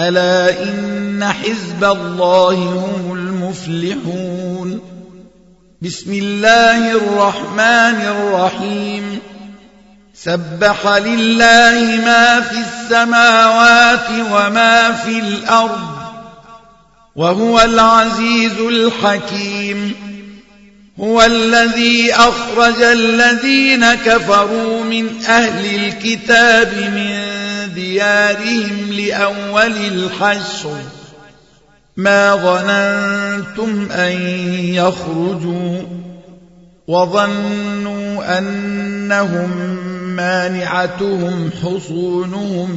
ألا إن حزب الله هم المفلحون بسم الله الرحمن الرحيم سبح لله ما في السماوات وما في الأرض وهو العزيز الحكيم هو الذي أخرج الذين كفروا من أهل الكتاب من ديارهم لأول الحشر ما ظننتم أن يخرجوا وظنوا أنهم مانعتهم حصونهم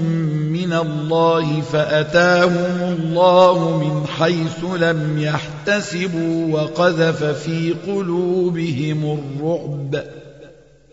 من الله فأتاهم الله من حيث لم يحتسبوا وقذف في قلوبهم الرعب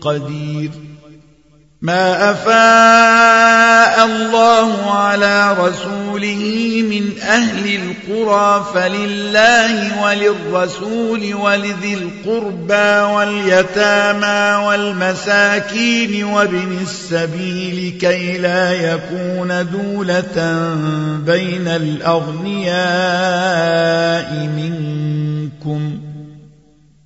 قدير. ما أفاء الله على رسوله من أهل القرى فلله وللرسول ولذي القربى واليتامى والمساكين وابن السبيل كي لا يكون دولة بين الأغنياء منكم.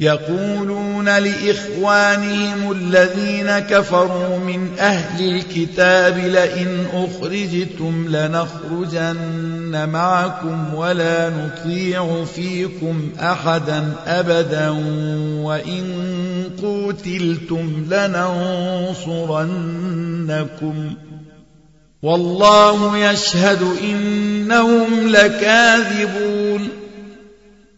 يقولون لإخوانهم الذين كفروا من أهل الكتاب لئن أخرجتم لنخرجن معكم ولا نطيع فيكم أحدا أبدا وإن قوتلتم لننصرنكم والله يشهد إنهم لكاذبون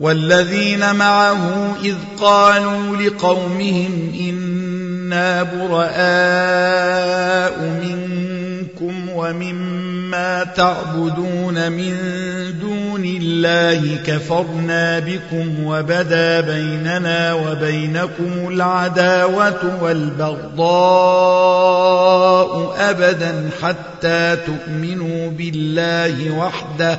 والذين معه إذ قالوا لقومهم إنا براء منكم ومما تعبدون من دون الله كفرنا بكم وبدا بيننا وبينكم العداوة والبغضاء أبدا حتى تؤمنوا بالله وحده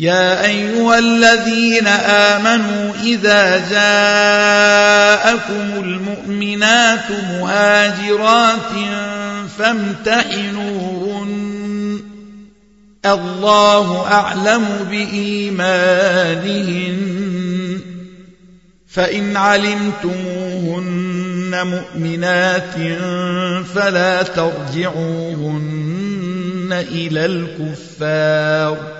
يا أيها الذين آمنوا إذا جاءكم المؤمنات مهاجرات فامتحنوهن. الله أعلم بإيمانهن. فإن علمتموهن مؤمنات فلا ترجعوهن إلى الكفار.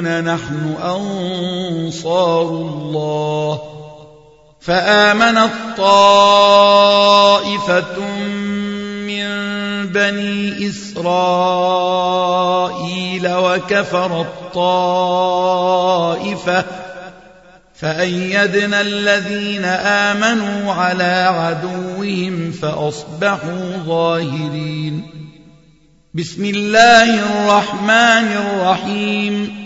نحن أنصار الله. فآمنت طائفة من بني إسرائيل وكفر الطائفة. فأيدنا الذين آمنوا على عدوهم فأصبحوا ظاهرين. بسم الله الرحمن الرحيم.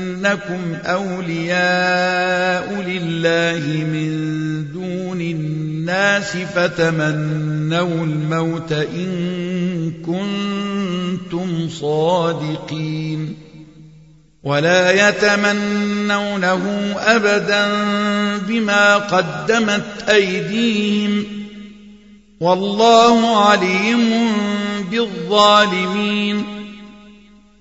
أنكم أولياء لله من دون الناس فتمنوا الموت إن كنتم صادقين ولا يتمنونه أبدا بما قدمت أيديهم والله عليم بالظالمين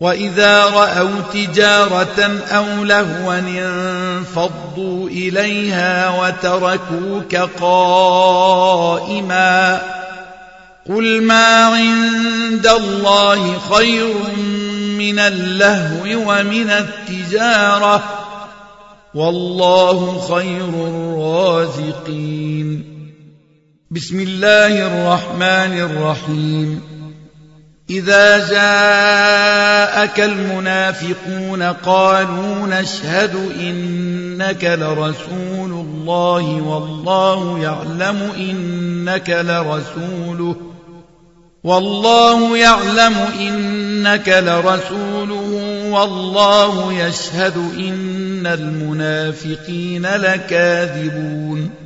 وإذا رأوا تجارة أو لهوا انفضوا إليها وتركوك قائما قل ما عند الله خير من اللهو ومن التجارة والله خير الرازقين. بسم الله الرحمن الرحيم. إذا جاءك المنافقون قالوا نشهد إنك لرسول الله والله يعلم إنك لرسوله والله يعلم إنك لرسوله والله يشهد إن المنافقين لكاذبون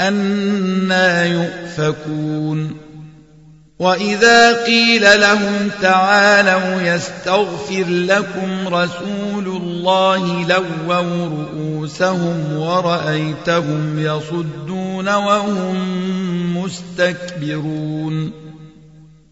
أنا يؤفكون وإذا قيل لهم تعالوا يستغفر لكم رسول الله لووا رؤوسهم ورأيتهم يصدون وهم مستكبرون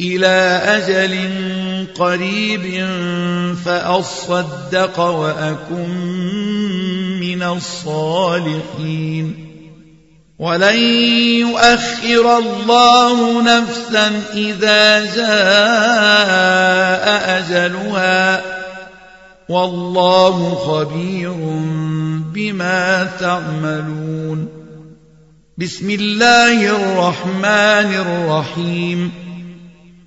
إلى أجل قريب فأصدق وأكن من الصالحين. ولن يؤخر الله نفسا إذا جاء أجلها. والله خبير بما تعملون. بسم الله الرحمن الرحيم.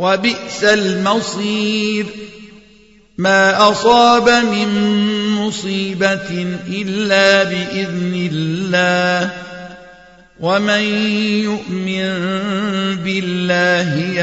وبئس المصير. ما أصاب من مصيبة إلا بإذن الله. ومن يؤمن بالله